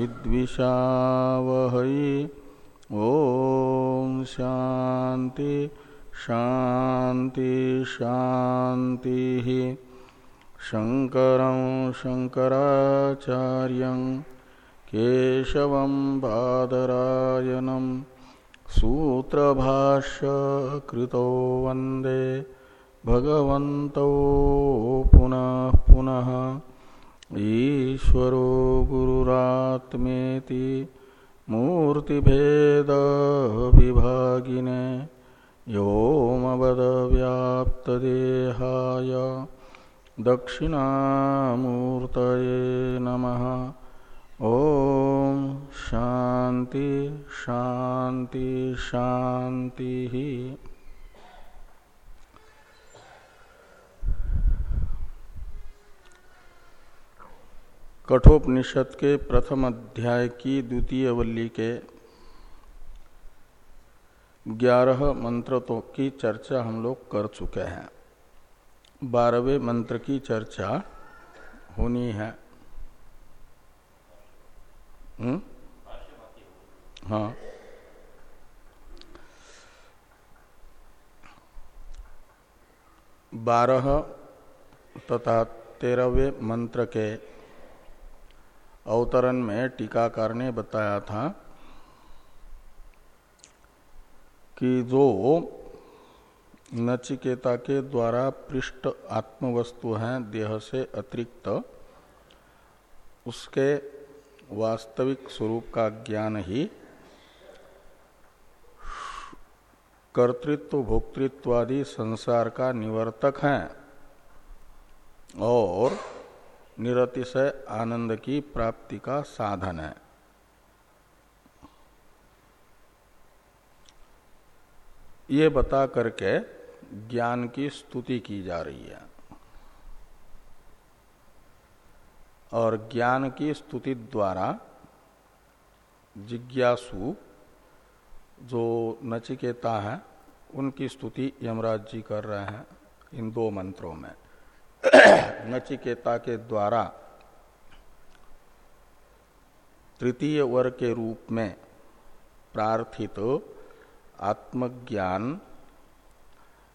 विद्विषावह। ओम शांति शांति शांति शंकर शंकराचार्य केशव बादरायनम सूत्र भाष्य कृतो वंदे भगवन्तौ पुनः पुनः। ईश्वरो गुरुरात्मेति मूर्तिभेदविभागिने व्योमवदव्याप्तदेहाय दक्षिणामूर्तये नमः। ॐ शान्ति शान्ति शान्तिः। कठोपनिषद के प्रथम अध्याय की द्वितीय वल्ली के ग्यारह मंत्र तो की चर्चा हम लोग कर चुके हैं। बारहवें मंत्र की चर्चा होनी है। हुँ? हाँ। बारह तथा तेरहवें मंत्र के अवतरण में टीकाकार ने बताया था कि जो नचिकेता के द्वारा पृष्ठ आत्मवस्तु हैं देह से अतिरिक्त, उसके वास्तविक स्वरूप का ज्ञान ही कर्तृत्व, भोक्तृत्वादि संसार का निवर्तक है। और निरतिशय आनंद की प्राप्ति का साधन है। ये बता करके ज्ञान की स्तुति की जा रही है। और ज्ञान की स्तुति द्वारा जिज्ञासु जो नचिकेता है, उनकी स्तुति यमराज जी कर रहे हैं इन दो मंत्रों में। नचिकेता के द्वारा तृतीय वर्ग के रूप में प्रार्थित आत्मज्ञान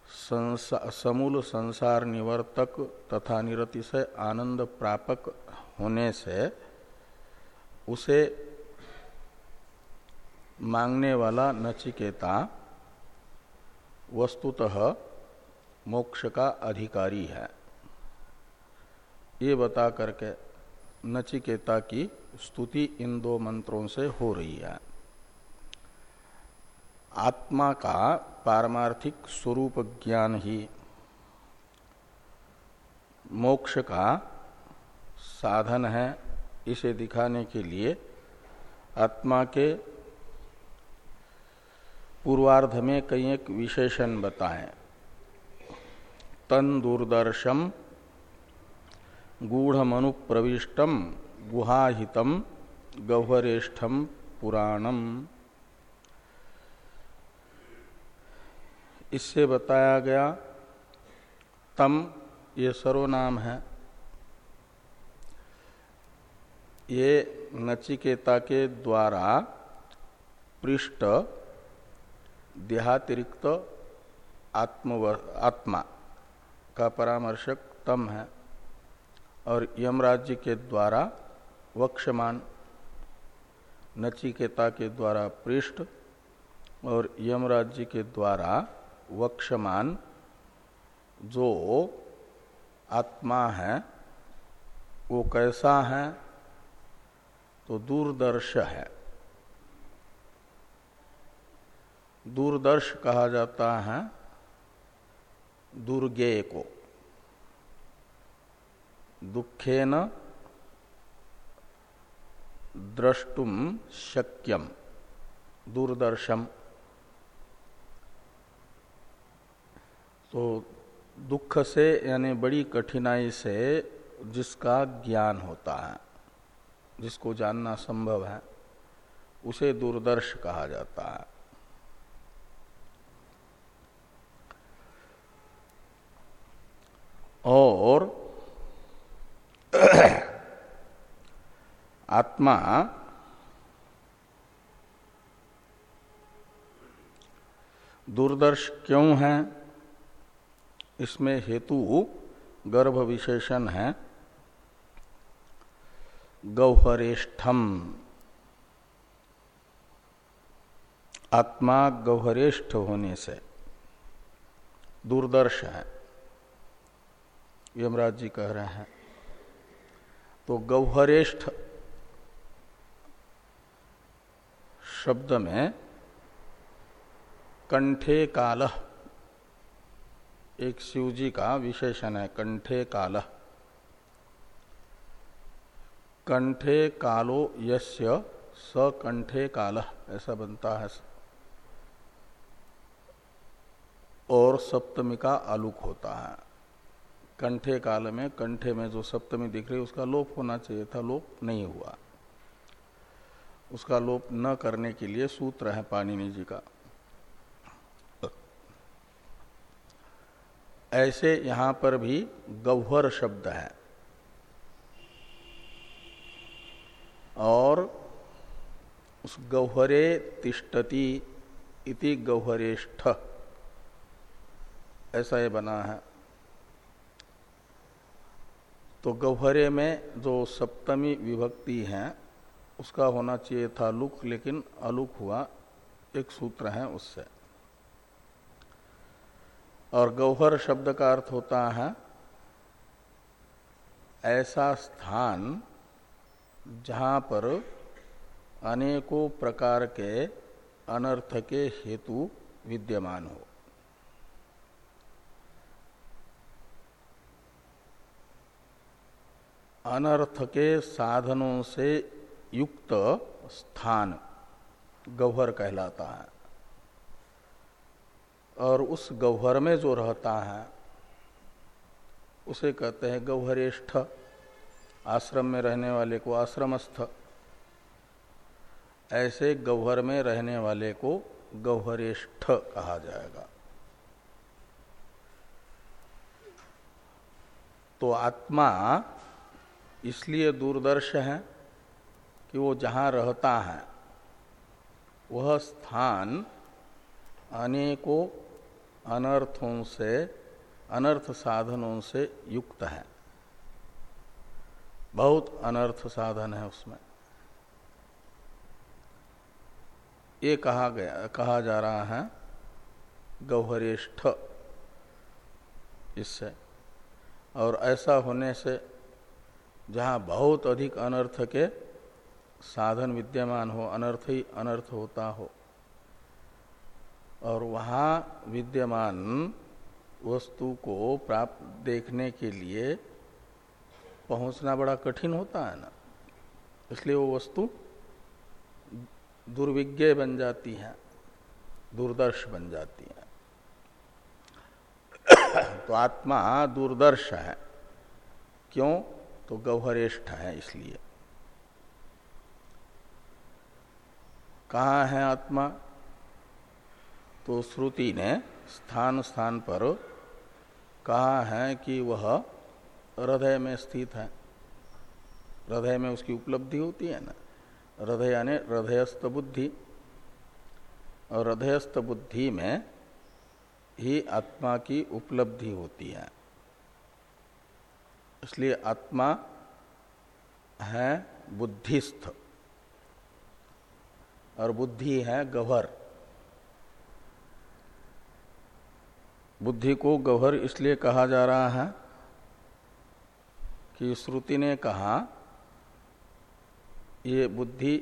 संसा, समूल संसार निवर्तक तथा निरतिशय आनंद प्रापक होने से उसे मांगने वाला नचिकेता वस्तुतः मोक्ष का अधिकारी है। ये बता करके नचिकेता की स्तुति इन दो मंत्रों से हो रही है। आत्मा का पारमार्थिक स्वरूप ज्ञान ही मोक्ष का साधन है इसे दिखाने के लिए आत्मा के पूर्वार्ध में कई एक विशेषण बताएँ। तन दूरदर्शम गूढ़मनु प्रविष्टम गुहाहितम गह्वरेष्ठम पुराणम। इससे बताया गया तम ये सर्वनाम है। ये नचिकेता के द्वारा पृष्ठ देहातिरिक्त आत्म आत्मा का परामर्शक तम है। और यमराज्य के द्वारा वक्षमान, नचिकेता के द्वारा पृष्ठ और यमराज्य के द्वारा वक्षमान जो आत्मा है, वो कैसा है तो दूरदर्श है। दूरदर्श कहा जाता है दुर्गेय को। दुखेन द्रष्टुम शक्यम दूरदर्शम तो दुख से, यानी बड़ी कठिनाई से जिसका ज्ञान होता है, जिसको जानना संभव है, उसे दूरदर्श कहा जाता है। और आत्मा दूरदर्श क्यों है? इसमें हेतु गर्भ विशेषण है। गौहरेष्ठम। आत्मा गौहरेष्ठ होने से दूरदर्श है। यमराज जी कह रहे हैं तो गौहरेष्ठ शब्द में कंठे काल एक शिवजी का विशेषण है, कंठे काल। कंठे कालो यस्य स कंठे काल, ऐसा बनता है। और सप्तमी का आलुक होता है। कंठे काल में, कंठे में जो सप्तमी दिख रही, उसका लोप होना चाहिए था, लोप नहीं हुआ। उसका लोप न करने के लिए सूत्र है पाणिनि जी का। ऐसे यहाँ पर भी गह्वर शब्द है। और उस गह्वरे तिष्ठति इति गह्वरेष्ठ ऐसा ये बना है। तो गह्वरे में जो सप्तमी विभक्ति है, उसका होना चाहिए था लुक, लेकिन अलुक हुआ एक सूत्र है उससे। और गौहर शब्द का अर्थ होता है, ऐसा स्थान जहाँ पर अनेकों प्रकार के अनर्थ के हेतु विद्यमान हो। अनर्थ के साधनों से युक्त स्थान, गौहर कहलाता है। और उस गौहर में जो रहता है, उसे कहते हैं गौहरेष्ठ। आश्रम में रहने वाले को आश्रमस्थ। ऐसे गौहर में रहने वाले को गौहरेष्ठ कहा जाएगा। तो आत्मा इसलिए दूरदर्श है कि वो जहाँ रहता है, वह स्थान अनेकों अनर्थों से, अनर्थ साधनों से युक्त है। बहुत अनर्थ साधन है उसमें। ये कहा गया, कहा जा रहा है, गौहरेष्ठ, इससे। और ऐसा होने से जहाँ बहुत अधिक अनर्थ के साधन विद्यमान हो, अनर्थ ही अनर्थ होता हो। और वहाँ विद्यमान वस्तु को प्राप्त देखने के लिए पहुँचना बड़ा कठिन होता है ना। इसलिए वो वस्तु दुर्विज्ञ बन जाती है, दूरदर्श बन जाती है। तो आत्मा दूरदर्श है। क्यों? तो गौहरेष्ठ है इसलिए। कहाँ है आत्मा? तो श्रुति ने स्थान स्थान पर कहा है कि वह हृदय में स्थित है। हृदय में उसकी उपलब्धि होती है ना? हृदय यानी हृदयस्थ बुद्धि। और हृदयस्थ बुद्धि में ही आत्मा की उपलब्धि होती है। इसलिए आत्मा है बुद्धिस्थ और बुद्धि है गवर। बुद्धि को गहर इसलिए कहा जा रहा है कि श्रुति ने कहा, ये बुद्धि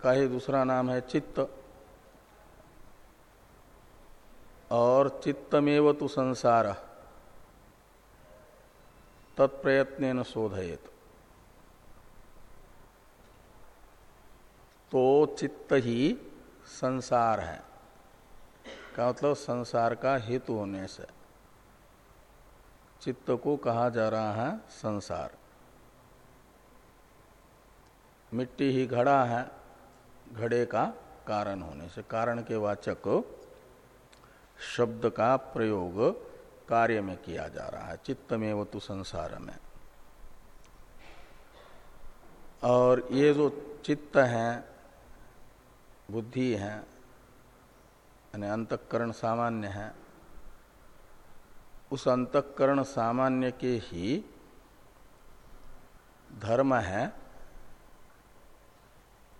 का ही दूसरा नाम है चित्त। और चित्तमेव तो संसार तत्प्रयत्न शोधयत। तो चित्त ही संसार है। का मतलब संसार का हेतु होने से। चित्त को कहा जा रहा है संसार। मिट्टी ही घड़ा है, घड़े का कारण होने से। कारण के वाचक शब्द का प्रयोग कार्य में किया जा रहा है, चित्त में वो तो संसार में। और ये जो चित्त है, बुद्धि है, यानी अंतकरण सामान्य है, उस अंतकरण सामान्य के ही धर्म है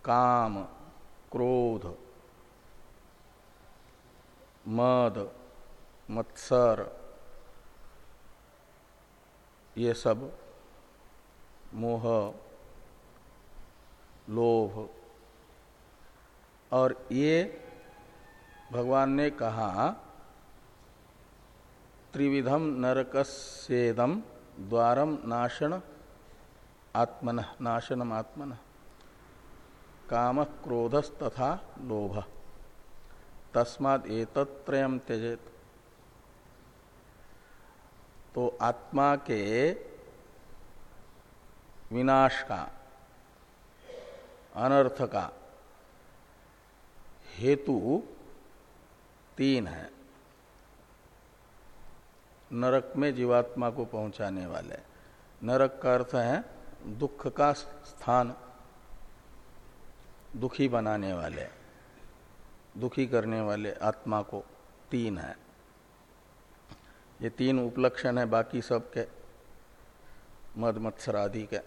काम, क्रोध, मद, मत्सर ये सब मोह, लोभ और ये भगवान ने कहा, त्रिविधम नरकस्येदम द्वारम नाशन आत्मन, नाशनम आत्मन, काम क्रोधस तथा लोभ एतत्रयम त्यजेत। तो आत्मा के विनाश का, अनर्थ का हेतु तीन है। नरक में जीवात्मा को पहुँचाने वाले। नरक का अर्थ है दुख का स्थान, दुखी बनाने वाले, दुखी करने वाले आत्मा को तीन है। ये तीन उपलक्षण है, बाकी सब के मद मत्सर आदि के।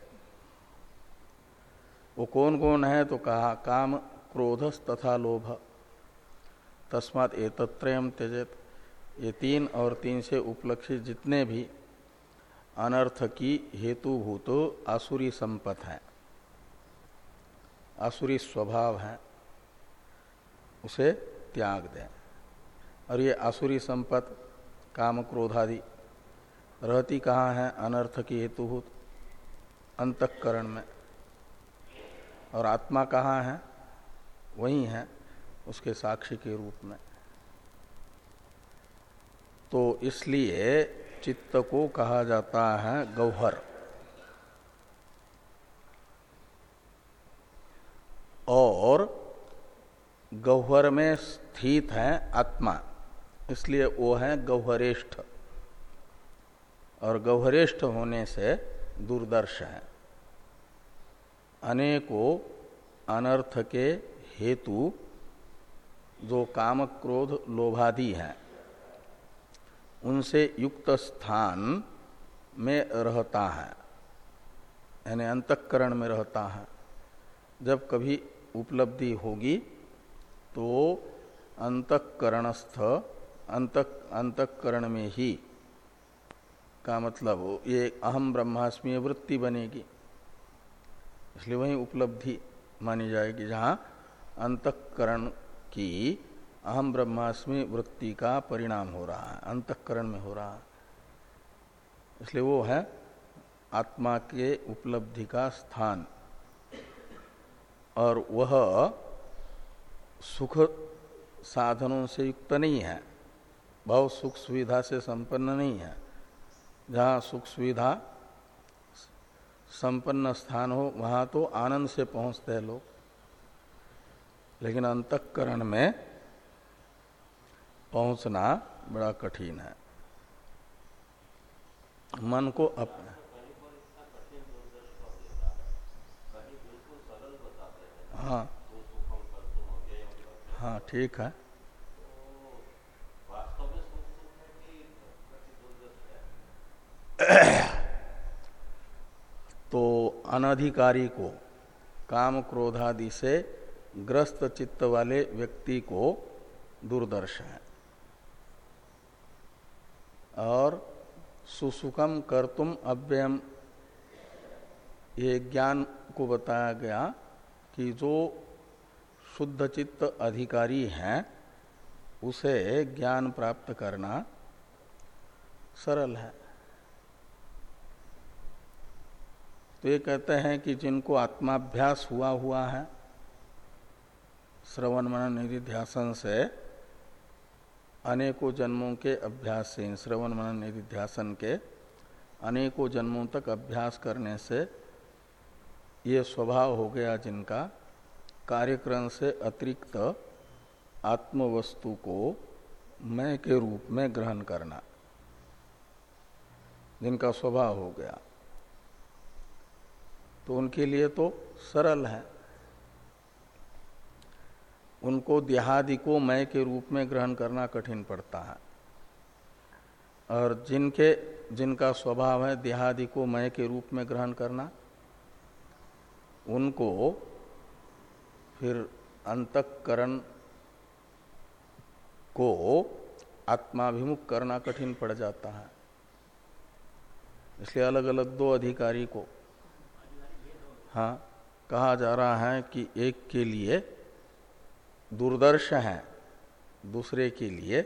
वो कौन कौन है तो कहा, काम क्रोधस तथा लोभ। तस्मात एतत्रयम त्यजत। ये तीन और तीन से उपलक्षित जितने भी अनर्थ की हेतुभूत आसुरी संपत है। आसुरी स्वभाव है। उसे त्याग दें। और ये आसुरी संपत काम क्रोधादि रहती कहाँ है? अनर्थ की हेतुभूत। अंतकरण में। और आत्मा कहाँ है? वही है, उसके साक्षी के रूप में। तो इसलिए चित्त को कहा जाता है गौहर। और गौहर में स्थित है आत्मा। इसलिए वो है गौहरेष्ठ। और गौहरेष्ठ होने से दूरदर्श है। अनेकों अनर्थ के हेतु जो काम क्रोध लोभादि हैं, उनसे युक्त स्थान में रहता है, यानी अंतकरण में रहता है। जब कभी उपलब्धि होगी तो अंतकरणस्थ अंत अंतकरण में ही का मतलब ये अहम ब्रह्मास्मी वृत्ति बनेगी। इसलिए वही उपलब्धि मानी जाएगी, जहाँ अंतकरण की अहम ब्रह्मास्मि वृत्ति का परिणाम हो रहा है, अंतकरण में हो रहा है। इसलिए वो है आत्मा के उपलब्धि का स्थान। और वह सुख साधनों से युक्त नहीं है। बहुत सुख सुविधा से संपन्न नहीं है। जहाँ सुख सुविधा संपन्न स्थान हो, वहाँ तो आनंद से पहुँचते हैं लोग। लेकिन अंतकरण में पहुँचना बड़ा कठिन है। मन को अप हाँ। हाँ ठीक है। तो अनधिकारी को काम क्रोधादि से ग्रस्त चित्त वाले व्यक्ति को दूरदर्श है। और सुसुखम कर्तुम अव्ययम, ये ज्ञान को बताया गया कि जो शुद्ध चित्त अधिकारी हैं, उसे ज्ञान प्राप्त करना सरल है। तो ये कहते हैं कि जिनको आत्माभ्यास हुआ हुआ है, श्रवण मनन निधिध्यासन से अनेकों जन्मों के अभ्यास से श्रवण मनन निधिध्यासन के अनेकों जन्मों तक अभ्यास करने से ये स्वभाव हो गया जिनका कार्यक्रम से अतिरिक्त आत्मवस्तु को मैं के रूप में ग्रहण करना, जिनका स्वभाव हो गया। तो उनके लिए तो सरल है। उनको देहादि को मय के रूप में ग्रहण करना कठिन पड़ता है। और जिनके, जिनका स्वभाव है देहादि को मय के रूप में ग्रहण करना, उनको फिर अंतकरण को आत्माभिमुख करना कठिन पड़ जाता है। इसलिए अलग अलग दो अधिकारी को हाँ कहा जा रहा है कि एक के लिए दूरदर्श है, दूसरे के लिए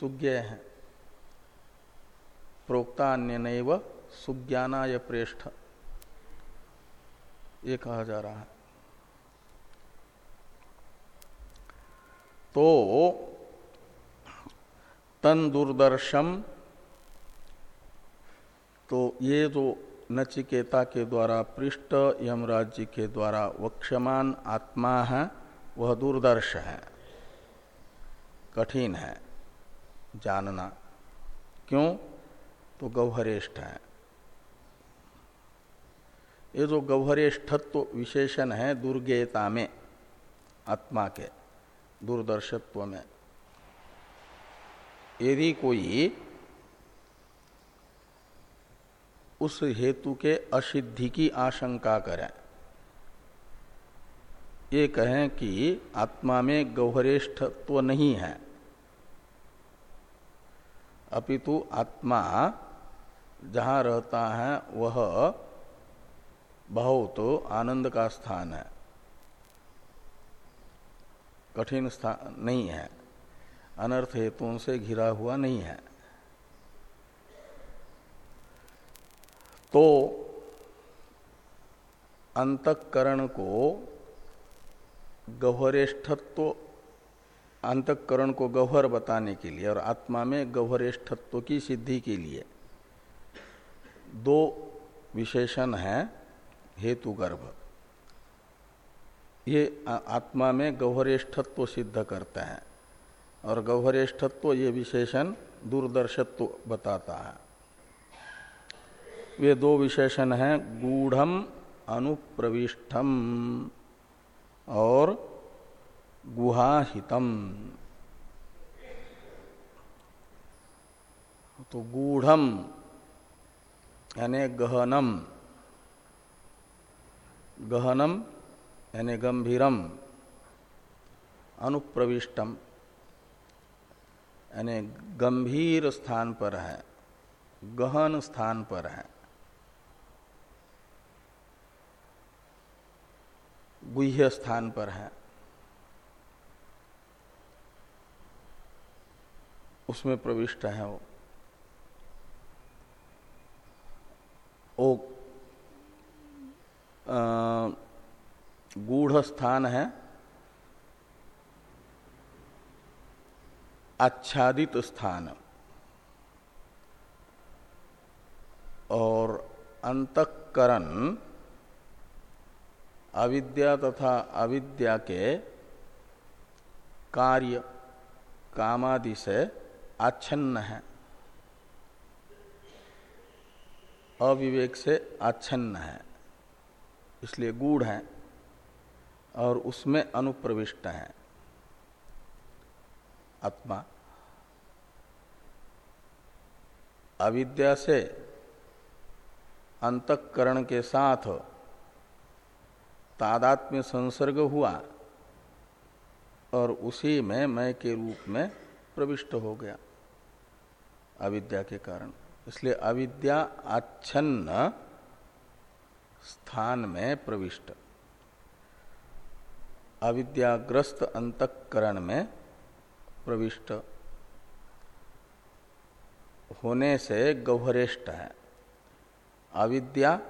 सुज्ञ है। प्रोक्ता अन्य नैव सुज्ञाना या प्रेष्ठ। ये कहा जा रहा है। तो तन दुर्दर्शम तो ये जो नचिकेता के द्वारा पृष्ठ यमराज्य के द्वारा वक्षमान आत्मा है, वह दूरदर्श है। कठिन है। जानना। क्यों? तो गौहरेष्ठ है। ये जो गौहरेष्ठत्व तो विशेषण है दुर्गेता में, आत्मा के, दूरदर्शत्व में, यदि कोई उस हेतु के असिद्धि की आशंका करें। ये कहें कि आत्मा में गौहरेष्ठत्व नहीं है। अपितु आत्मा जहाँ रहता है, वह बहुत तो आनंद का स्थान है। कठिन स्थान नहीं है। अनर्थ हेतुओं से घिरा हुआ नहीं है। तो अंतकरण को गौहरेष्ठत्व, अंतकरण को गौहर बताने के लिए और आत्मा में गौहरेष्ठत्व की सिद्धि के लिए दो विशेषण हैं, हेतु गर्भ। ये आत्मा में गौहरेष्ठत्व सिद्ध करते हैं और गौहरेष्ठत्व ये विशेषण दूरदर्शत्व बताता है। वे दो विशेषण हैं, गूढ़म अनुप्रविष्टम और गुहाहितम। तो गूढ़म यानी गहनम गहनम यानी गंभीरम, अनुप्रविष्टम यानी गंभीर स्थान पर है, गहन स्थान पर है। गुह्य स्थान पर है। उसमें प्रविष्ट है वो। ओ गूढ़ स्थान है। आच्छादित स्थान। और अंतकरण अविद्या तथा अविद्या के कार्य कामादि से आच्छन्न है। अविवेक से आच्छन्न है। इसलिए गूढ़ है और उसमें अनुप्रविष्ट है। आत्मा अविद्या से अंतकरण के साथ तादात्म्य संसर्ग हुआ और उसी में मैं के रूप में प्रविष्ट हो गया अविद्या के कारण। इसलिए अविद्या आच्छन्न स्थान में प्रविष्ट। अविद्याग्रस्त अंतकरण में प्रविष्ट। होने से गौहरेष्ट है। अविद्या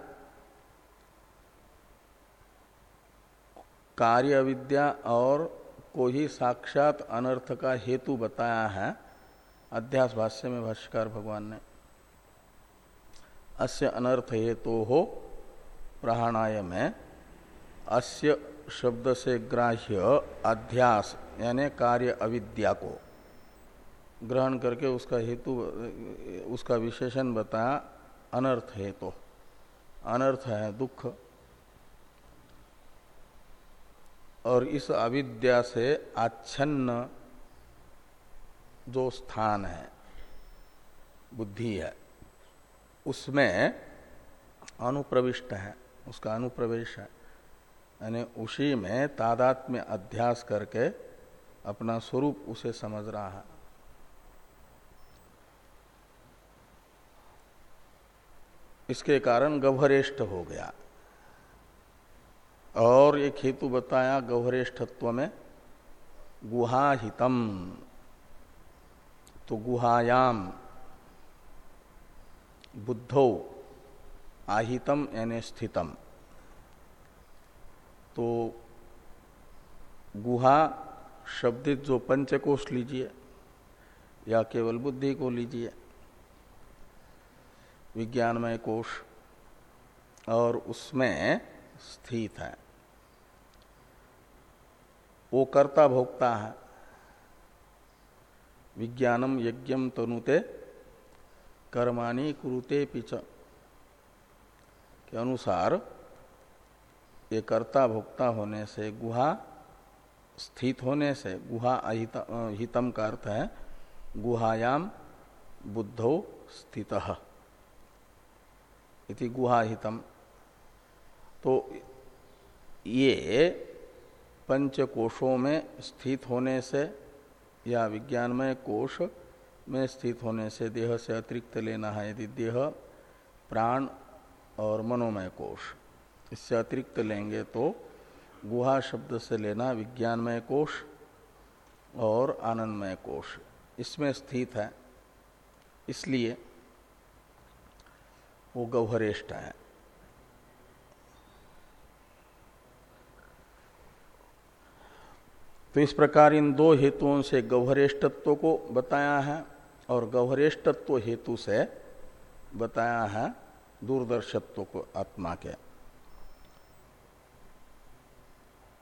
कार्य अविद्या और को ही साक्षात अनर्थ का हेतु बताया है अध्यास भाष्य में भाष्यकार भगवान ने, अस्य अनर्थ हेतु हो प्राणाय में अस्य शब्द से ग्राह्य अध्यास, यानी कार्य अविद्या को ग्रहण करके उसका हेतु, उसका विशेषण बताया अनर्थ हेतु तो। अनर्थ है दुख और इस अविद्या से आच्छन्न जो स्थान है, बुद्धि है, उसमें अनुप्रविष्ट है, उसका अनुप्रवेश है। यानी उसी में तादात्म्य अध्यास करके अपना स्वरूप उसे समझ रहा है। इसके कारण गभरेष्ठ हो गया। और एक हेतु बताया गौहरेष्ठत्व में, गुहाहितम तो गुहायाम, बुद्धो, आहितम यानी स्थितम। तो गुहा शब्दित जो पंचकोश लीजिए, या केवल बुद्धि को लीजिए, विज्ञानमय कोश, और उसमें स्थित है। वो कर्ता भोक्ता है। विज्ञानम यज्ञम तनुते, कर्माणी कुरुते पिच। के अनुसार ये कर्ता भोक्ता होने से गुहा, स्थित होने से गुहा हितम का अर्थ है, गुहायाम बुद्धो स्थित। इति गुहाहितम तो ये पंच कोशों में स्थित होने से या विज्ञानमय कोश में स्थित होने से देह से अतिरिक्त लेना है यदि देह, प्राण और मनोमय कोश। इससे अतिरिक्त लेंगे तो गुहा शब्द से लेना विज्ञानमय कोश और आनंदमय कोश। इसमें स्थित है। इसलिए वो गौहरेष्ठ है। तो इस प्रकार इन दो हेतुओं से गौहरेष्टत्व को बताया है और गौहरेष्टत्व हेतु से बताया है दूरदर्शत्व को आत्मा के।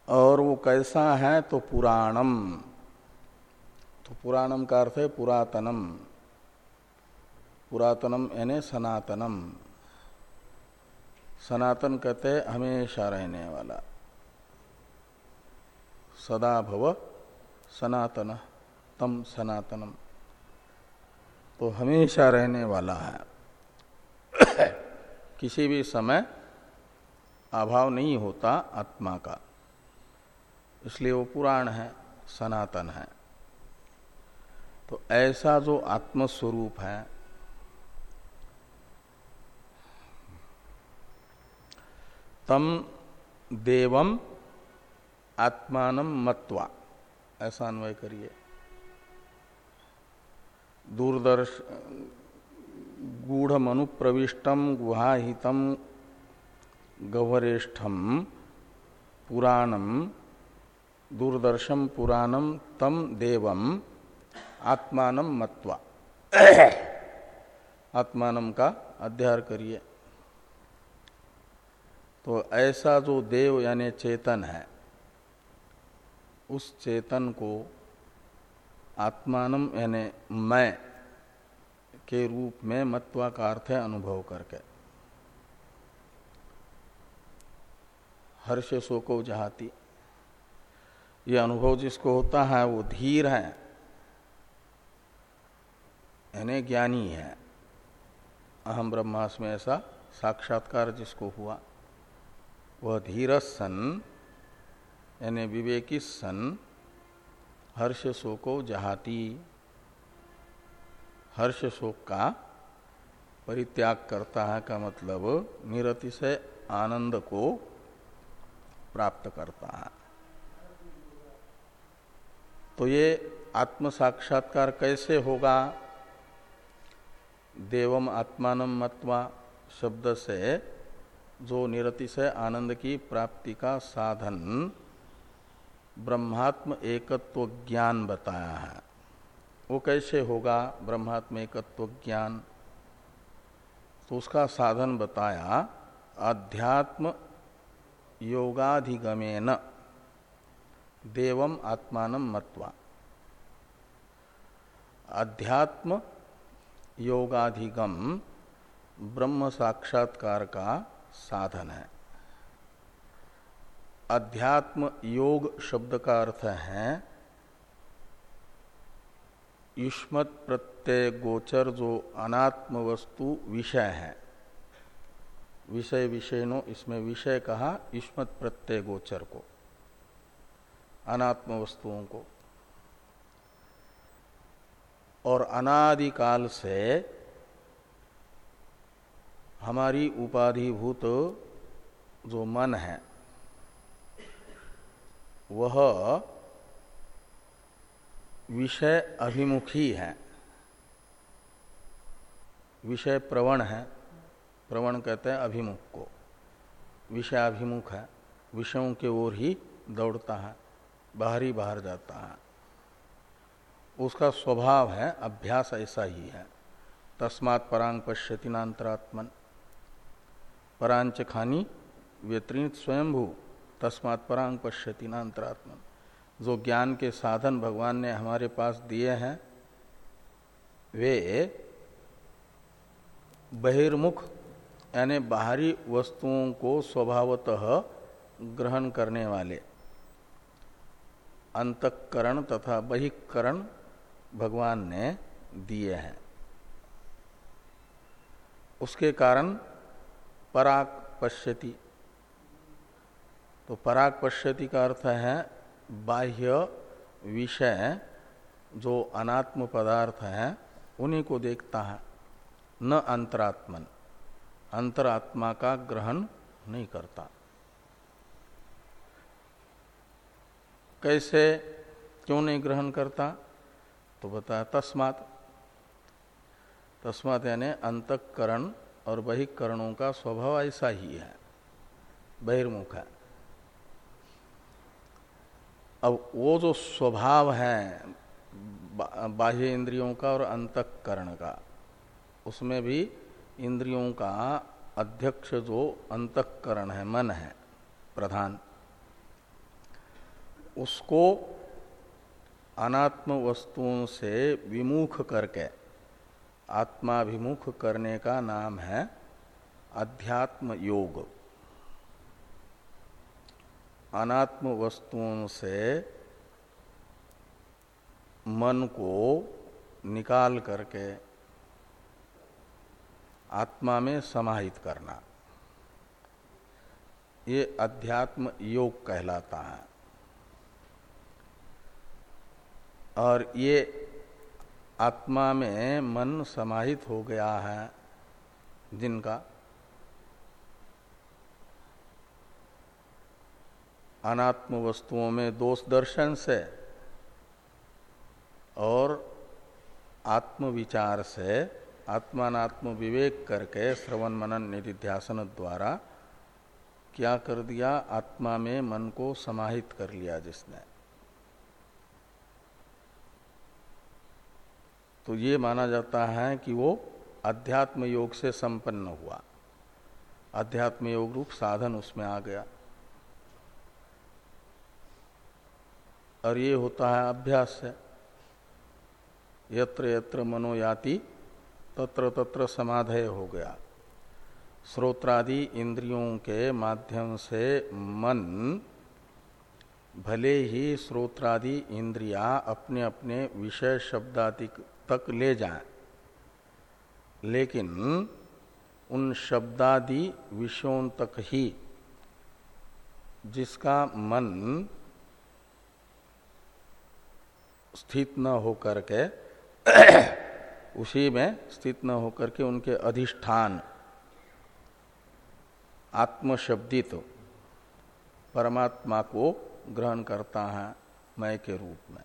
और वो कैसा है तो पुराणम। तो पुराणम का अर्थ है पुरातनम। पुरातनम यानी सनातनम। सनातन कहते हमेशा रहने वाला। सदा भव सनातन, तम सनातनम। तो हमेशा रहने वाला है। किसी भी समय अभाव नहीं होता आत्मा का। इसलिए वो पुराण है, सनातन है। तो ऐसा जो आत्मस्वरूप है, तम देवम आत्मान मत्वा। ऐसा अन्वय करिए। दूरदर्श गूढ़ अनुप्रविष्टम गुहाहितम गवरेष्ठम पुराणम दूरदर्शम पुराणम तम देवम आत्मान मत्वा। आत्मान का अध्ययन करिए। तो ऐसा जो देव यानी चेतन है उस चेतन को आत्मानम यानी मैं के रूप में मत्वा का अर्थ है अनुभव करके। हर्ष शोको जहाती। ये अनुभव जिसको होता है वो धीर है, यानी ज्ञानी है। अहम ब्रह्मास में ऐसा साक्षात्कार जिसको हुआ, वह धीरस सन यानी विवेकी सन हर्ष शोको जहाती हर्ष शोक का परित्याग करता है का मतलब निरति से आनंद को प्राप्त करता है। तो ये आत्म साक्षात्कार कैसे होगा? देवम आत्मान मत्वा शब्द से जो निरति से आनंद की प्राप्ति का साधन ब्रह्मात्म एकत्व ज्ञान बताया है। वो कैसे होगा ब्रह्मात्म एकत्व ज्ञान? तो उसका साधन बताया अध्यात्म योगाधिगमेन देवम आत्मान मत्वा। अध्यात्म योगाधिगम ब्रह्म साक्षात्कार का साधन है। अध्यात्म योग शब्द का अर्थ है, युष्मत प्रत्यय गोचर जो अनात्म वस्तु विषय है। विषय विषयनो, इसमें विषय कहा, युष्मत प्रत्यय गोचर को, अनात्म वस्तुओं को। और अनादिकाल से हमारी उपाधिभूत जो मन है वह विषय अभिमुखी है। विषय प्रवण है। प्रवण कहते हैं अभिमुख को। विषयाभिमुख है। विषयों के ओर ही दौड़ता है। बाहर ही बाहर जाता है। उसका स्वभाव है, अभ्यास ऐसा ही है। तस्मात् परांग पश्यति नान्तरात्मन। परांच खानी व्यतीत स्वयंभू। तस्मात् परांग पश्यति नान्तरात्मन। जो ज्ञान के साधन भगवान ने हमारे पास दिए हैं, वे बहिर्मुख, यानी बाहरी वस्तुओं को स्वभावतः ग्रहण करने वाले, अंतकरण तथा बहिकरण भगवान ने दिए हैं। उसके कारण पराग पश्यति। तो पराग पश्यति का अर्थ है बाह्य विषय, जो अनात्म पदार्थ है, उन्हीं को देखता है। न अंतरात्मन। अंतरात्मा का ग्रहण नहीं करता। कैसे, क्यों नहीं ग्रहण करता? तो बताया, तस्मात। तस्मात यानी अंतकरण और बहिकरणों का स्वभाव ऐसा ही है। बहिर्मुख है। अब वो जो स्वभाव है बाह्य इंद्रियों का और अंतकरण का, उसमें भी इंद्रियों का अध्यक्ष जो अंतकरण है, मन है, प्रधान, उसको अनात्म वस्तुओं से विमुख करके, आत्माभिमुख करने का नाम है अध्यात्म योग। अनात्म वस्तुओं से मन को निकाल करके आत्मा में समाहित करना। ये अध्यात्म योग कहलाता है। और ये आत्मा में मन समाहित हो गया है जिनका अनात्म वस्तुओं में दोष दर्शन से और आत्म विचार से आत्मात्म विवेक करके श्रवण मनन निधिध्यासन द्वारा क्या कर दिया? आत्मा में मन को समाहित कर लिया जिसने। तो ये माना जाता है कि वो अध्यात्म योग से संपन्न हुआ। अध्यात्म योग रूप साधन उसमें आ गया। और ये होता है अभ्यास से। यत्र यत्र मनोयाति तत्र तत्र समाधय हो गया। श्रोत्रादि इंद्रियों के माध्यम से मन भले ही श्रोत्रादि इंद्रिया अपने अपने विषय शब्दादि तक ले जाएँ, लेकिन उन शब्दादि विषयों तक ही जिसका मन स्थित न होकर के, उसी में स्थित न होकर के उनके अधिष्ठान, आत्मशब्दित परमात्मा को ग्रहण करता है मय के रूप में।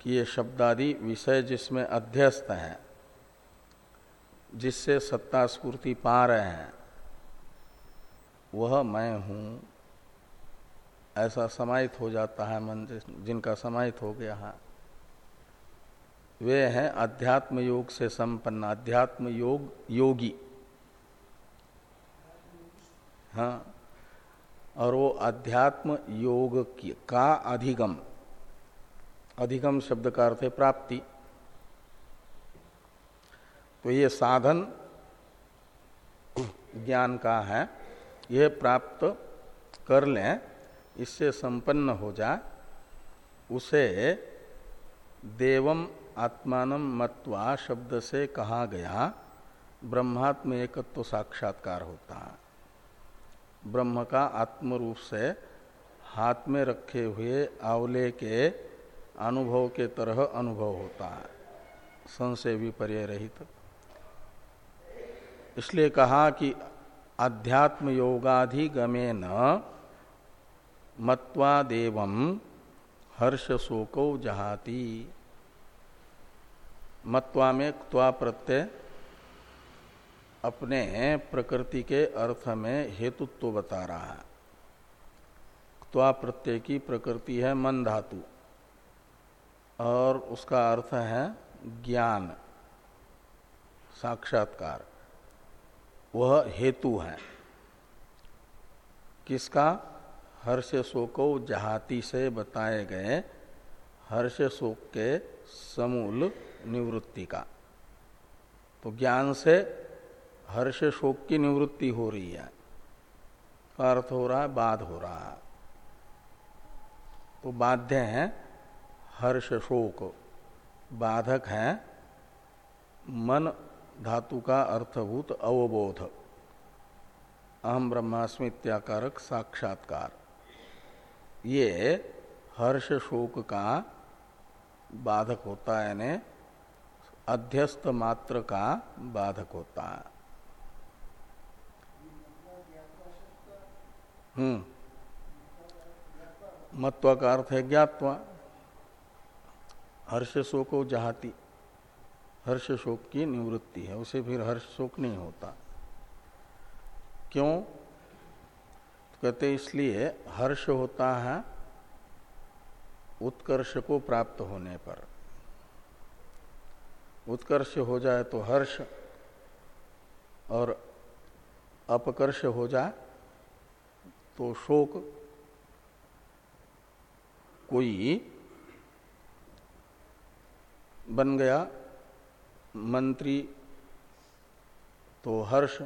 कि ये शब्दादि विषय जिसमें अध्यस्त हैं, जिससे सत्ता स्फूर्ति पा रहे हैं, वह मैं हूँ। ऐसा समाहित हो जाता है मन जिनका समाहित हो गया है। वे हैं अध्यात्म योग से संपन्न अध्यात्म योग। योगी हाँ और वो अध्यात्म योग का अधिगम अधिगम शब्द का अर्थ है प्राप्ति। तो ये साधन ज्ञान का है यह प्राप्त कर लें। इससे संपन्न हो जाए उसे देवम आत्मान मत्वा शब्द से कहा गया, ब्रह्मात्म एकत्व तो साक्षात्कार होता। है ब्रह्म का आत्म रूप से हाथ में रखे हुए आंवले के अनुभव के तरह अनुभव होता है संशय विपर्य रहित। इसलिए कहा कि अध्यात्म न मत्वादेव हर्ष शोको जहाती। मत्वा में क्वा प्रत्यय, अपने प्रकृति के अर्थ में हेतुत्व तो बता रहा है। क्वा प्रत्यय की प्रकृति है मन धातु, और उसका अर्थ है ज्ञान, साक्षात्कार। वह हेतु है। किसका? हर्ष शोको जहाती से बताए गए हर्ष शोक के समूल निवृत्ति का। तो ज्ञान से हर्ष शोक की निवृत्ति हो रही है। अर्थ हो रहा है बाध हो रहा। है तो बाध्य है हर्ष शोक बाधक है मन धातु का अर्थभूत अवबोध। अहम ब्रह्मास्मि इत्याकारक साक्षात्कार। ये हर्ष शोक का बाधक होता है, यानी अध्यस्त मात्र का बाधक होता है। हम्म। मत्वा का अर्थ है ज्ञातवा। हर्ष शोको जहाती। हर्ष शोक की निवृत्ति है, उसे फिर हर्ष शोक नहीं होता। क्यों? कहते इसलिए हर्ष होता है उत्कर्ष को प्राप्त होने पर। उत्कर्ष हो जाए तो हर्ष और अपकर्ष हो जाए तो शोक कोई बन गया, मंत्री तो हर्ष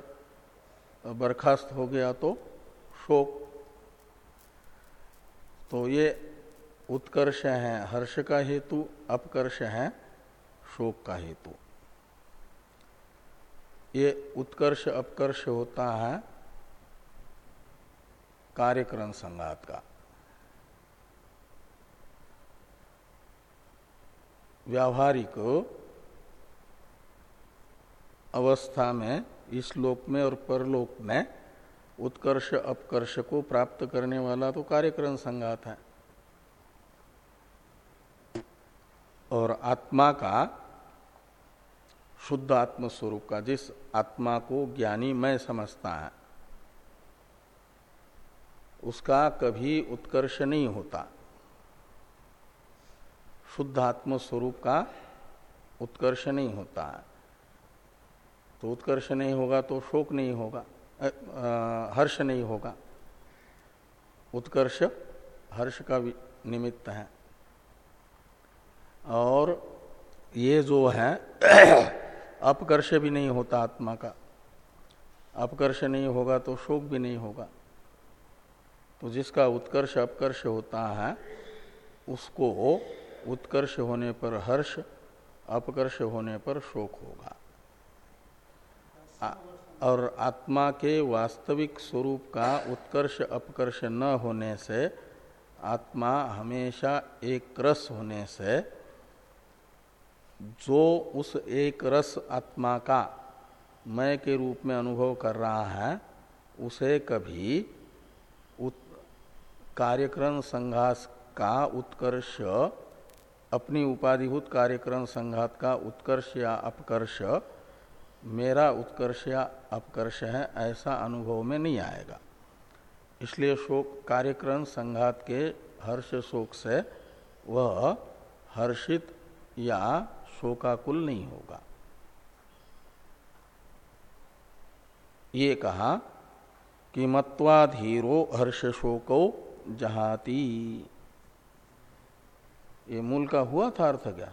बर्खास्त हो गया तो शोक। तो ये उत्कर्ष है, हर्ष का हेतु, अपकर्ष है, शोक का हेतु। ये उत्कर्ष, अपकर्ष होता है कार्यक्रम संघात का। व्यावहारिक अवस्था में, इस लोक में और परलोक में उत्कर्ष अपकर्ष को प्राप्त करने वाला तो कार्यक्रम संघात है। और आत्मा का, शुद्ध आत्म स्वरूप का, जिस आत्मा को ज्ञानी मैं समझता है, उसका कभी उत्कर्ष नहीं होता। शुद्ध आत्म स्वरूप का उत्कर्ष नहीं होता। है तो उत्कर्ष नहीं होगा तो शोक नहीं होगा। हर्ष नहीं होगा। उत्कर्ष हर्ष का निमित्त है। और ये जो है, अपकर्ष भी नहीं होता आत्मा का। अपकर्ष नहीं होगा तो शोक भी नहीं होगा। तो जिसका उत्कर्ष अपकर्ष होता है, उसको उत्कर्ष होने पर हर्ष, अपकर्ष होने पर शोक होगा। और आत्मा के वास्तविक स्वरूप का उत्कर्ष अपकर्ष न होने से, आत्मा हमेशा एक रस होने से, जो उस एक रस आत्मा का मय के रूप में अनुभव कर रहा है, उसे कभी कार्यक्रम संघास का उत्कर्ष, अपनी उपाधिभूत कार्यक्रम संघात का उत्कर्ष या अपकर्ष मेरा उत्कर्ष या अपकर्ष है, ऐसा अनुभव में नहीं आएगा। इसलिए शोक कार्यक्रम संघात के हर्ष शोक से वह हर्षित या शोकाकुल नहीं होगा। ये कहा कि मत्वाधीरो हर्ष शोको जहाती। ये मूल का हुआ था अर्थ क्या?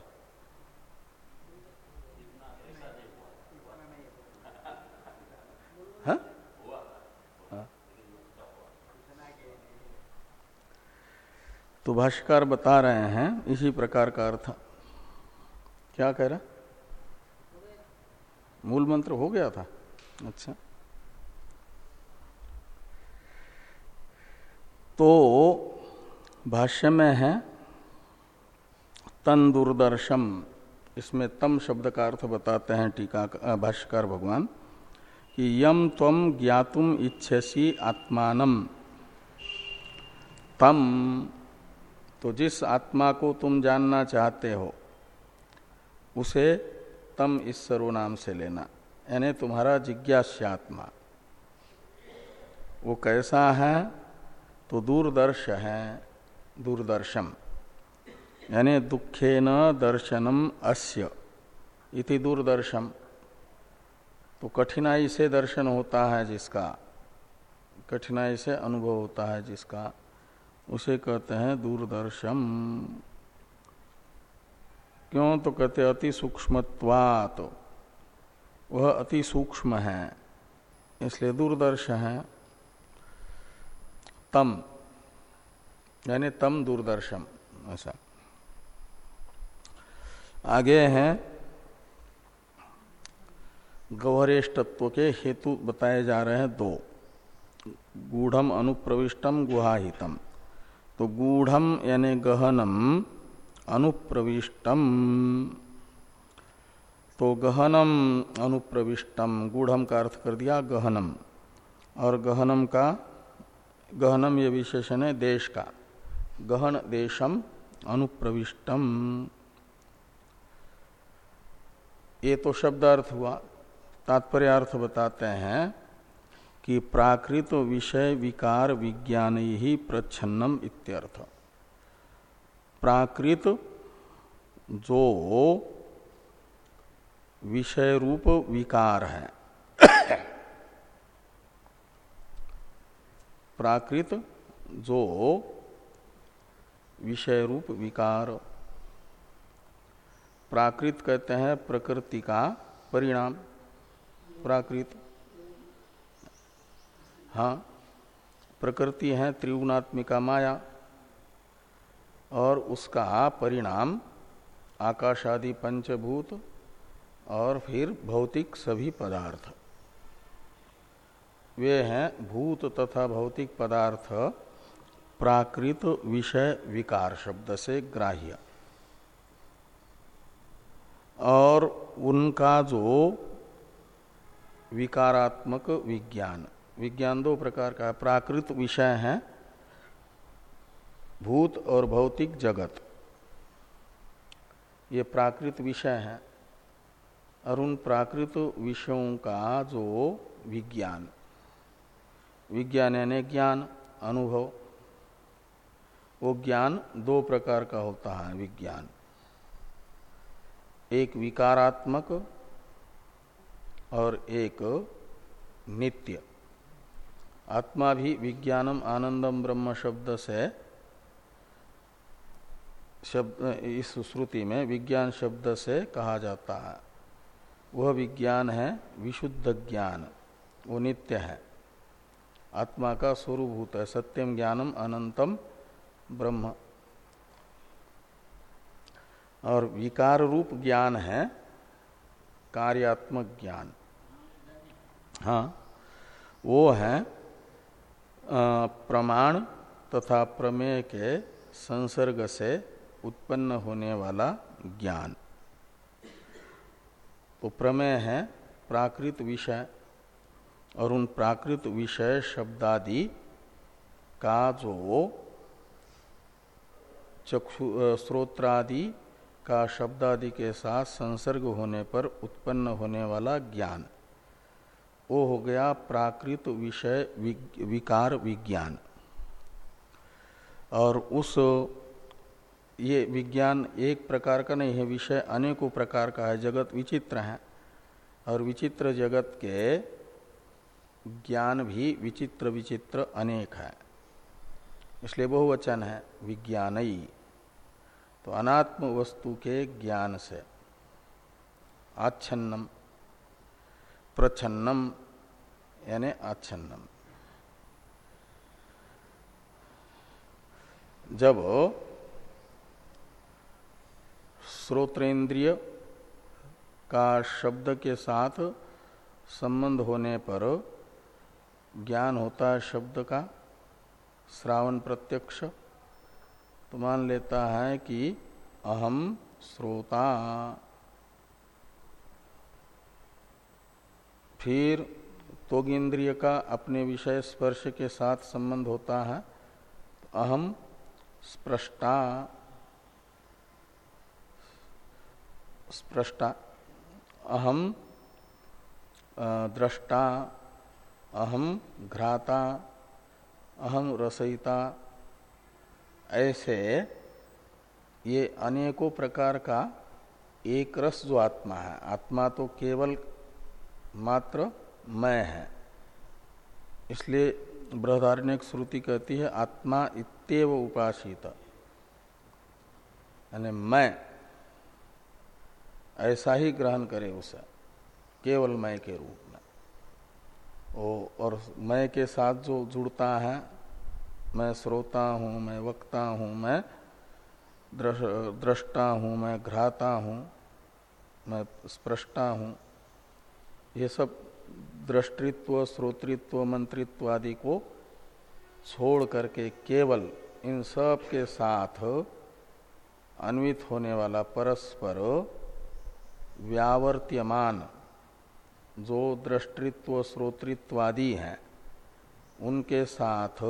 तो भाष्यकार बता रहे हैं, इसी प्रकार का अर्थ। क्या कह रहा? मूल मंत्र हो गया था। अच्छा। तो भाष्य में है, तन दुर्दर्शम, इसमें तम शब्द का अर्थ बताते हैं टीका भाष्यकार भगवान, कि यम तम ज्ञातुम इच्छसी आत्मान तम तो जिस आत्मा को तुम जानना चाहते हो, उसे तम इस सर्वनाम से लेना। यानी तुम्हारा जिज्ञास्यात्मा। वो कैसा है? तो दूरदर्श है, दूरदर्शम। यानी दुखे न दर्शनम अस्य इति दूरदर्शम। तो कठिनाई से दर्शन होता है जिसका, कठिनाई से अनुभव होता है जिसका। उसे कहते हैं दूरदर्शम क्यों? तो कहते अति सूक्ष्मत्वात। वह अति सूक्ष्म है, इसलिए दूरदर्श है। तम, यानी तम दूरदर्शम, ऐसा। आगे हैं गौहरेश तत्व के हेतु बताए जा रहे हैं दो। गूढ़म, अनुप्रविष्टम, गुहाहितम। तो गूढ़म यानी गहनम अनुप्रविष्टम। तो गहनम, अनुप्रविष्टम, गूढ़म का अर्थ कर दिया गहनम। और गहनम का, गहनम ये विशेषण है देश का। गहन देशम, अनुप्रविष्टम। ये तो शब्दार्थ हुआ, तात्पर्य अर्थ बताते हैं। कि प्राकृत विषय विकार विज्ञान ही प्रच्छन्नम इत्यर्थ। प्राकृत जो विषय रूप विकार है। प्राकृत जो विषय रूप विकार, प्राकृत कहते हैं प्रकृति का परिणाम। प्राकृत हाँ प्रकृति है त्रिगुणात्मिका माया, और उसका परिणाम आकाश आदि पंचभूत और फिर भौतिक सभी पदार्थ। वे हैं भूत तथा भौतिक पदार्थ, प्राकृत विषय विकार शब्द से ग्राह्य। और उनका जो विकारात्मक विज्ञान विज्ञान दो प्रकार का प्राकृत विषय है, भूत और भौतिक जगत। ये प्राकृत विषय है। और उन प्राकृत विषयों का जो विज्ञान। विज्ञान यानी ज्ञान, अनुभव। वो ज्ञान दो प्रकार का होता है, विज्ञान। एक विकारात्मक और एक नित्य। आत्मा भी विज्ञानम आनंदम ब्रह्म शब्द से शब्द इस श्रुति में विज्ञान शब्द से कहा जाता है। वह विज्ञान है, विशुद्ध ज्ञान। वो नित्य है। आत्मा का स्वरूभूत है। सत्यम ज्ञानम अनंतम ब्रह्म। और विकार रूप ज्ञान है, कार्यात्मक ज्ञान। हाँ वो है प्रमाण तथा प्रमेय के संसर्ग से उत्पन्न होने वाला ज्ञान। तो प्रमेय है प्राकृत विषय और उन प्राकृत विषय शब्दादि का जो चक्षु स्रोत्रादि का शब्दादि के साथ संसर्ग होने पर उत्पन्न होने वाला ज्ञान। वो हो गया प्राकृत विषय विकार विज्ञान। और उस, ये विज्ञान एक प्रकार का नहीं है, विषय अनेकों प्रकार का है, जगत विचित्र है। और विचित्र जगत के ज्ञान भी विचित्र विचित्र अनेक है। इसलिए बहुवचन है, विज्ञानई। तो अनात्म वस्तु के ज्ञान से, आच्छन्नम। प्रछन्नम, यानी आच्छन्नम। जब श्रोत्रेंद्रिय का शब्द के साथ संबंध होने पर ज्ञान होता है शब्द का, श्रावण प्रत्यक्ष तो मान लेता है कि अहम श्रोता। फिर तोगिंद्रिय का अपने विषय स्पर्श के साथ संबंध होता है। तो अहम स्प्रष्टा स्प्रष्टा अहम दृष्टा अहम घ्राता, अहम रसयिता। ऐसे ये अनेकों प्रकार का एक रस जो आत्मा है। आत्मा तो केवल मात्र मैं है। इसलिए बृहदारण्यक श्रुति कहती है आत्मा इतव उपासित। यानी मैं ऐसा ही ग्रहण करे उसे केवल मैं के रूप में। ओ, और मैं के साथ जो जुड़ता है मैं श्रोता हूँ मैं वक्ता हूँ मैं दृष्टा हूँ मैं घ्राता हूँ मैं स्पृष्टा हूँ ये सब दृष्टित्व, श्रोतृत्व, मंत्रित्व आदि को छोड़ करके केवल इन सब के साथ अन्वित होने वाला परस्पर व्यावर्त्यमान जो दृष्टित्व श्रोतृत्वादि हैं, उनके साथ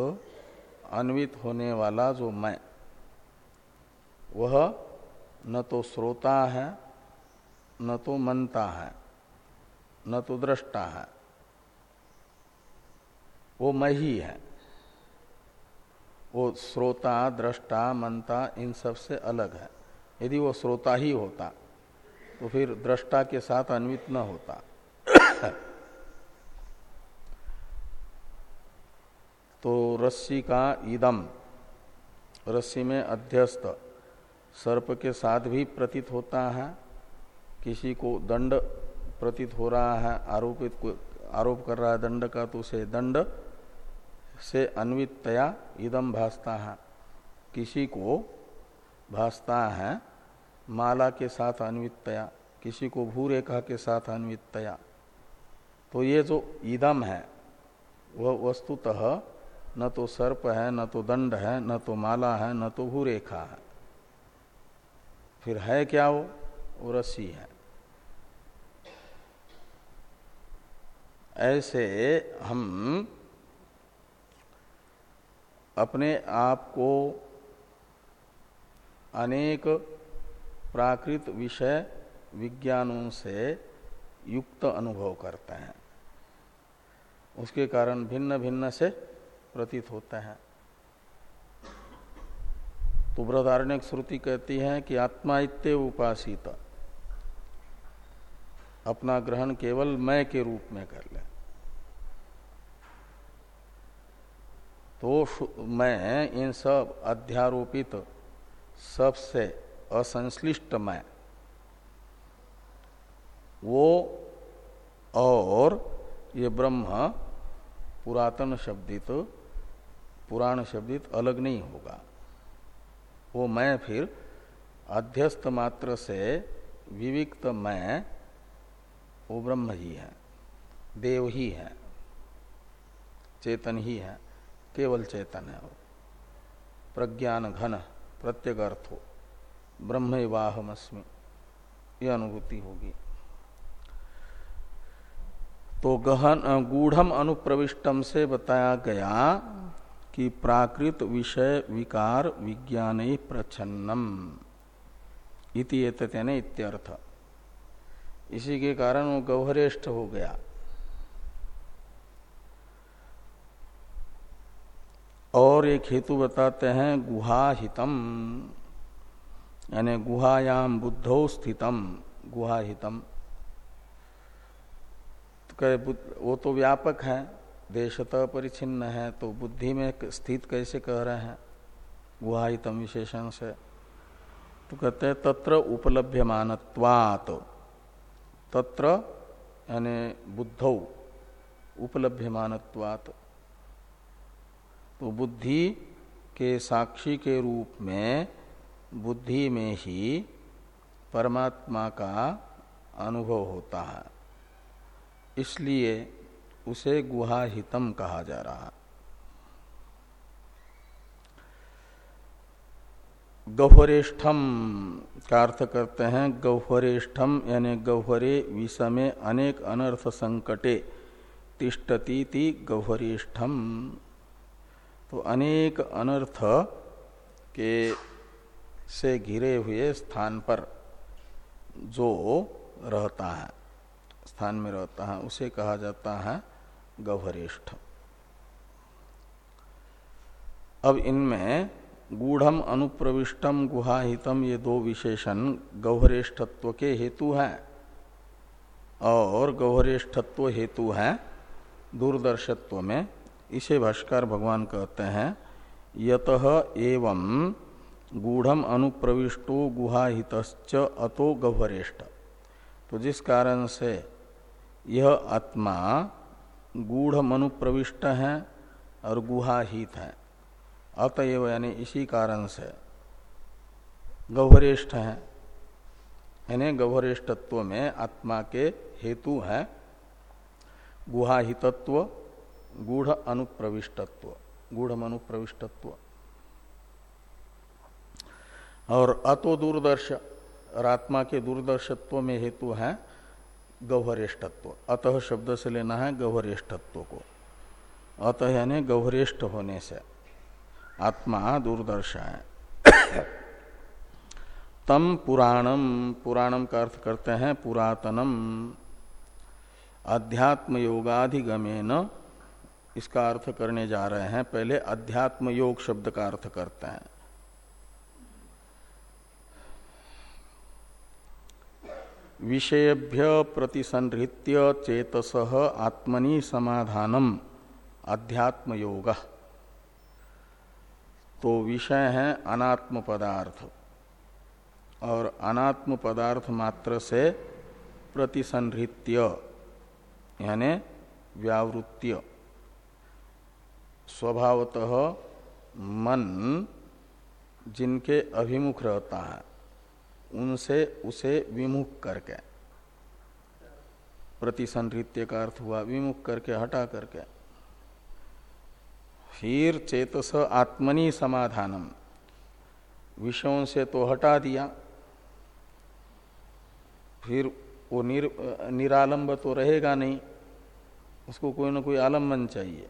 अन्वित होने वाला जो मैं, वह न तो श्रोता है, न तो मनता है। न तो दृष्टा है। वो मैं ही। है वो श्रोता, दृष्टा मनता इन सबसे अलग है। यदि वो श्रोता ही होता तो फिर दृष्टा के साथ अन्वित न होता। तो रस्सी का ईदम रस्सी में अध्यस्त, सर्प के साथ भी प्रतीत होता है। किसी को दंड प्रतीत हो रहा है, आरोपित आरोप कर रहा है, दंड का तो उसे दंड से अन्वितया इदम भासता है। किसी को भासता है, माला के साथ अन्वितया, किसी को भूरेखा के साथ अन्वितया। तो ये जो ईदम है, वह वस्तुतः न तो सर्प है, न तो दंड है, न तो माला है, न तो भूरेखा है। फिर है क्या वो? वो रस्सी है। ऐसे हम अपने आप को अनेक प्राकृत विषय विज्ञानों से युक्त अनुभव करते हैं। उसके कारण भिन्न भिन्न से प्रतीत होते हैं। तो बृहदारण्य श्रुति कहती है कि आत्मा इत्ते उपासित। अपना ग्रहण केवल मैं के रूप में कर ले। तो मैं इन सब अध्यारोपित सबसे असंश्लिष्ट मैं। वो और ये ब्रह्म पुरातन शब्दित, पुराण शब्दित अलग नहीं होगा। वो मैं फिर अध्यस्त मात्र से विविक्त मैं, वो ब्रह्म ही है, देव ही है, चेतन ही है। केवल चेतन है प्रज्ञान घन प्रत्येक अर्थ हो ब्रह्म यह अनुभूति होगी। तो गहन, गूढ़म अनुप्रविष्टम से बताया गया कि प्राकृत विषय विकार विज्ञान प्रच्छन्नम इति इत्यर्थ। इसी के कारण वो गौहरेष्ठ हो गया। और एक हेतु बताते हैं, गुहाहितम। यानी गुहायाम बुद्धो स्थितम, गुहाहितम। तो वो तो व्यापक है, देशत परिचिन्न है तो बुद्धि में स्थित कैसे कह रहे हैं? गुहातम विशेषण से। तो कहते हैं, तत्र उपलभ्यमानत्वात्। तत्र, यानी बुद्धौ, उपलभ्यमानत्वात्। तो बुद्धि के साक्षी के रूप में, बुद्धि में ही परमात्मा का अनुभव होता है। इसलिए उसे गुहाहितम कहा जा रहा गह्वरेष्ठम का अर्थ करते हैं गह्वरेष्ठम यानी गह्वरे विषमे अनेक अनर्थ संकटे तिष्ठती गह्वरेष्ठम तो अनेक अनर्थ के से घिरे हुए स्थान पर जो रहता है, स्थान में रहता है, उसे कहा जाता है गह्वरेष्ठ अब इनमें गूढ़म अनुप्रविष्टम गुहाहितम ये दो विशेषण गौहरेष्ठत्व के हेतु हैं और गौहरेष्ठत्व हेतु है दूरदर्शत्व में इसे भाष्कर भगवान कहते हैं, यत एवं गूढ़म अनुप्रविष्टो गुहाहित अतो गह्वरेष्ठ तो जिस कारण से यह आत्मा गूढ़ मनुप्रविष्ट है और गुहाहित है, अतएव यानी इसी कारण से गौहरेष्ठ है। यानी गौहरेष्ठत्व में आत्मा के हेतु है गुहाहितत्व गूढ़ अनुप्रविष्टत्व गूढ़ अनुप्रविष्टत्व और अतो दूरदर्श और आत्मा के दूरदर्शत्व में हेतु है गौहरेष्ठत्व। अतः शब्द से लेना है गौहरेष्ठत्व को। अतः यानी गौहरेष्ठ होने से। आत्मा दूरदर्श है। तम पुराणम पुराणम का अर्थ करते हैं पुरातनम। अध्यात्म योगाधिगमेन इसका अर्थ करने जा रहे हैं, पहले अध्यात्म योग शब्द का अर्थ करते हैं। विषयभ्य प्रतिसंहृत्य चेतस आत्मनि समाधानम अध्यात्म योग तो विषय है अनात्म पदार्थ। और अनात्म पदार्थ मात्र से प्रतिसंहृत्य यानी व्यावृत्य स्वभावतः मन जिनके अभिमुख रहता है उनसे उसे विमुख करके प्रतिसंहृत्य का अर्थ हुआ विमुख करके हटा करके। फिर चेतस आत्मनि समाधानम। विषयों से तो हटा दिया फिर वो निर, निरालंब तो रहेगा नहीं उसको कोई ना कोई आलंबन चाहिए।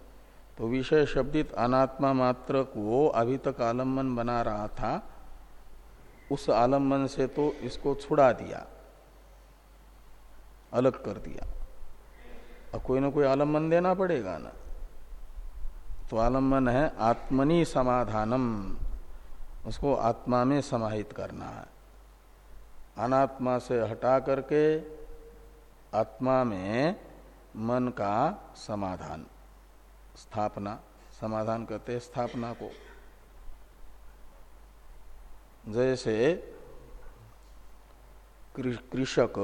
तो विषय शब्दित अनात्मा मात्र को अभी तक आलंबन बना रहा था, उस आलंबन से तो इसको छुड़ा दिया, अलग कर दिया। अब कोई ना कोई आलंबन देना पड़ेगा ना। तो आलंबन है आत्मनि समाधानम, उसको आत्मा में समाहित करना है। अनात्मा से हटा करके आत्मा में मन का समाधान। स्थापना, समाधान कहते स्थापना को। जैसे कृषक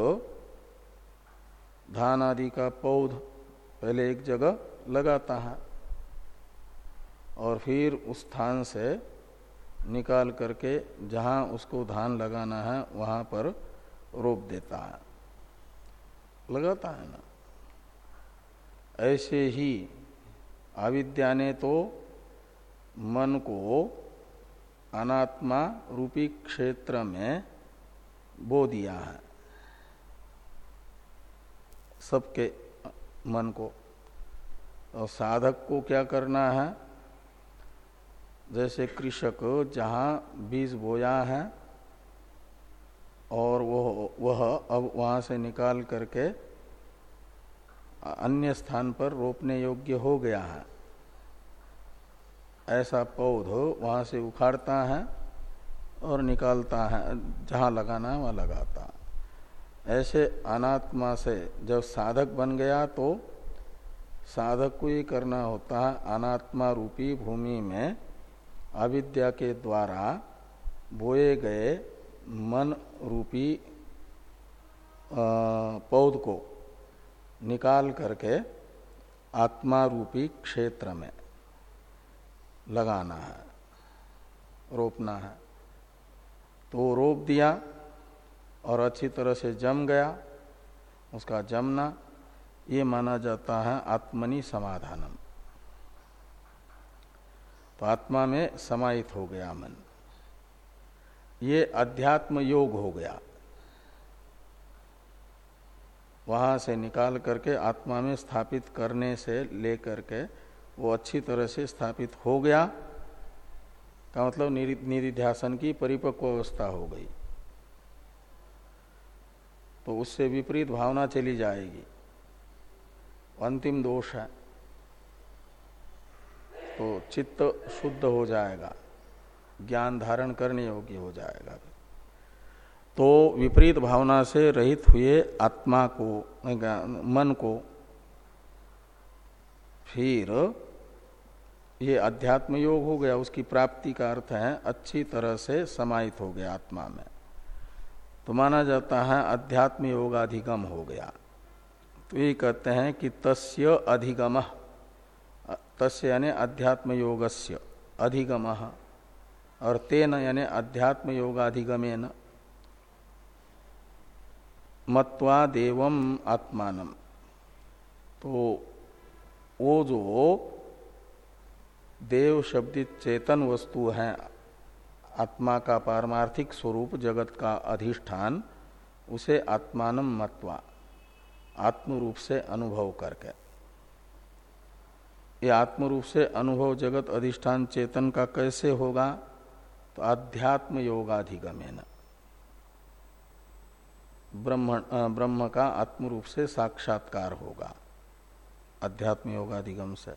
धान आदि का पौध पहले एक जगह लगाता है और फिर उस स्थान से निकाल करके जहाँ उसको धान लगाना है, वहाँ पर रोप देता है। लगाता है ना। ऐसे ही अविद्या ने तो मन को अनात्मा रूपी क्षेत्र में बो दिया है। सबके मन को। और साधक को क्या करना है? जैसे कृषक जहाँ बीज बोया है और वह वह अब वहाँ से निकाल करके अन्य स्थान पर रोपने योग्य हो गया है। ऐसा पौध हो वहाँ से उखाड़ता है और निकालता है, जहाँ लगाना है वहाँ लगाता। ऐसे अनात्मा से जब साधक बन गया तो साधक को ये करना होता है, अनात्मा रूपी भूमि में अविद्या के द्वारा बोए गए मन रूपी पौध को निकाल करके आत्मा रूपी क्षेत्र में लगाना है, रोपना है। तो रोप दिया और अच्छी तरह से जम गया, उसका जमना, ये माना जाता है आत्मनि समाधानम। तो आत्मा में समाहित हो गया मन। ये अध्यात्म योग हो गया। वहाँ से निकाल करके आत्मा में स्थापित करने से लेकर के वो अच्छी तरह से स्थापित हो गया, का मतलब निधिध्यासन की परिपक्व अवस्था हो गई। तो उससे विपरीत भावना चली जाएगी। अंतिम दोष है। तो चित्त शुद्ध हो जाएगा। ज्ञान धारण करने योग्य हो जाएगा। तो विपरीत भावना से रहित हुए आत्मा को मन को फिर ये अध्यात्म योग हो गया, उसकी प्राप्ति का अर्थ है अच्छी तरह से समाहित हो गया आत्मा में। तो माना जाता है अध्यात्म योगाधिगम हो गया। तो ये कहते हैं कि तस्य अधिगम, तस्य यानी अध्यात्म योगस्य अधिगम, और तेन यानी अध्यात्म योगाधिगमेन मत्वा देवम आत्मान तो वो जो देव शब्दित चेतन वस्तु है, आत्मा का पारमार्थिक स्वरूप, जगत का अधिष्ठान, उसे आत्मान मत्वा आत्म रूप से अनुभव करके। ये आत्म रूप से अनुभव जगत अधिष्ठान चेतन का कैसे होगा? तो अध्यात्म योगाधिगमेन। ब्रह्म का आत्म रूप से साक्षात्कार होगा। अध्यात्म योगाधिगम से।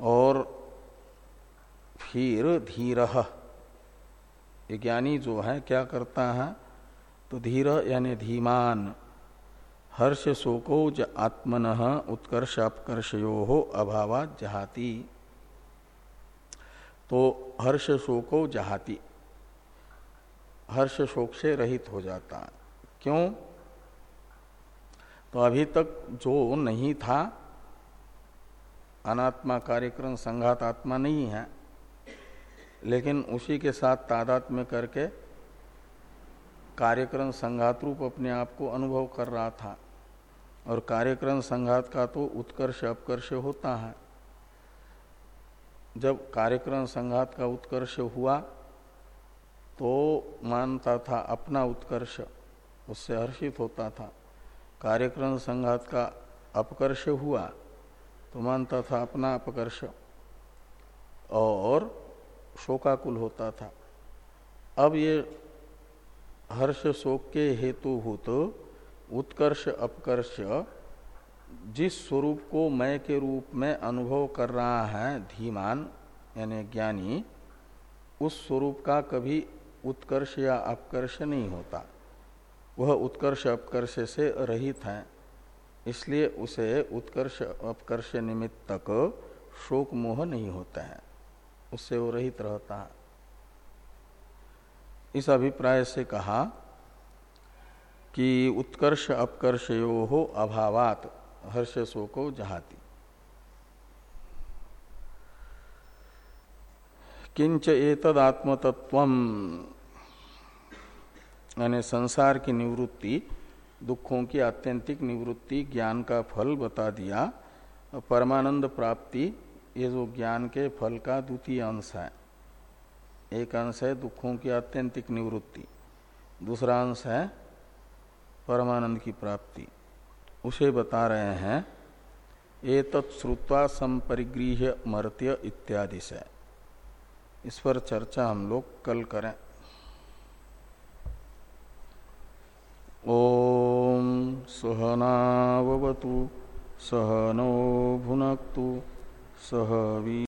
और फिर धीर। ज्ञानी जो है, क्या करता है? तो धीर यानी धीमान। हर्ष शोको ज आत्मन उत्कर्ष अपकर्षयो हो अभाव जहाती। तो हर्ष शोको जहाती। हर्ष शोक से रहित हो जाता है। क्यों? तो अभी तक जो नहीं था, अनात्मा कार्यक्रम संघात आत्मा नहीं है, लेकिन उसी के साथ तादात में करके कार्यक्रम संघात रूप अपने आप को अनुभव कर रहा था। और कार्यक्रम संघात का तो उत्कर्ष अपकर्ष होता है। जब कार्यक्रम संघात का उत्कर्ष हुआ तो मानता था, अपना उत्कर्ष उससे हर्षित होता था। कार्यक्रम संघात का अपकर्ष हुआ तो मानता था अपना अपकर्ष। और शोकाकुल होता था। अब ये हर्ष शोक के हेतुभूत उत्कर्ष, अपकर्ष जिस स्वरूप को मैं के रूप में अनुभव कर रहा है, धीमान, यानी ज्ञानी, उस स्वरूप का कभी उत्कर्ष या अपकर्ष नहीं होता। वह उत्कर्ष अपकर्ष से रहित है। इसलिए उसे उत्कर्ष अपकर्ष निमित्त तक शोक मोह नहीं होता है। उससे वो रहित रहता है। इस अभिप्राय से कहा कि उत्कर्ष अपकर्ष यो हो अभावात हर्ष शोको जहाती। किंच एतद आत्मतत्व यानी संसार की निवृत्ति, दुखों की आत्यंतिक निवृत्ति, ज्ञान का फल बता दिया। परमानंद प्राप्ति, ये जो ज्ञान के फल का द्वितीय अंश है। एक अंश है दुखों की आत्यंतिक निवृत्ति। दूसरा अंश है परमानंद की प्राप्ति। उसे बता रहे हैं ये तत्श्रुत्वा संपरिगृह मर्त्य इत्यादि से। इस पर चर्चा हम लोग कल करें। ओम सहनावतु सहनो भुनक्तु सह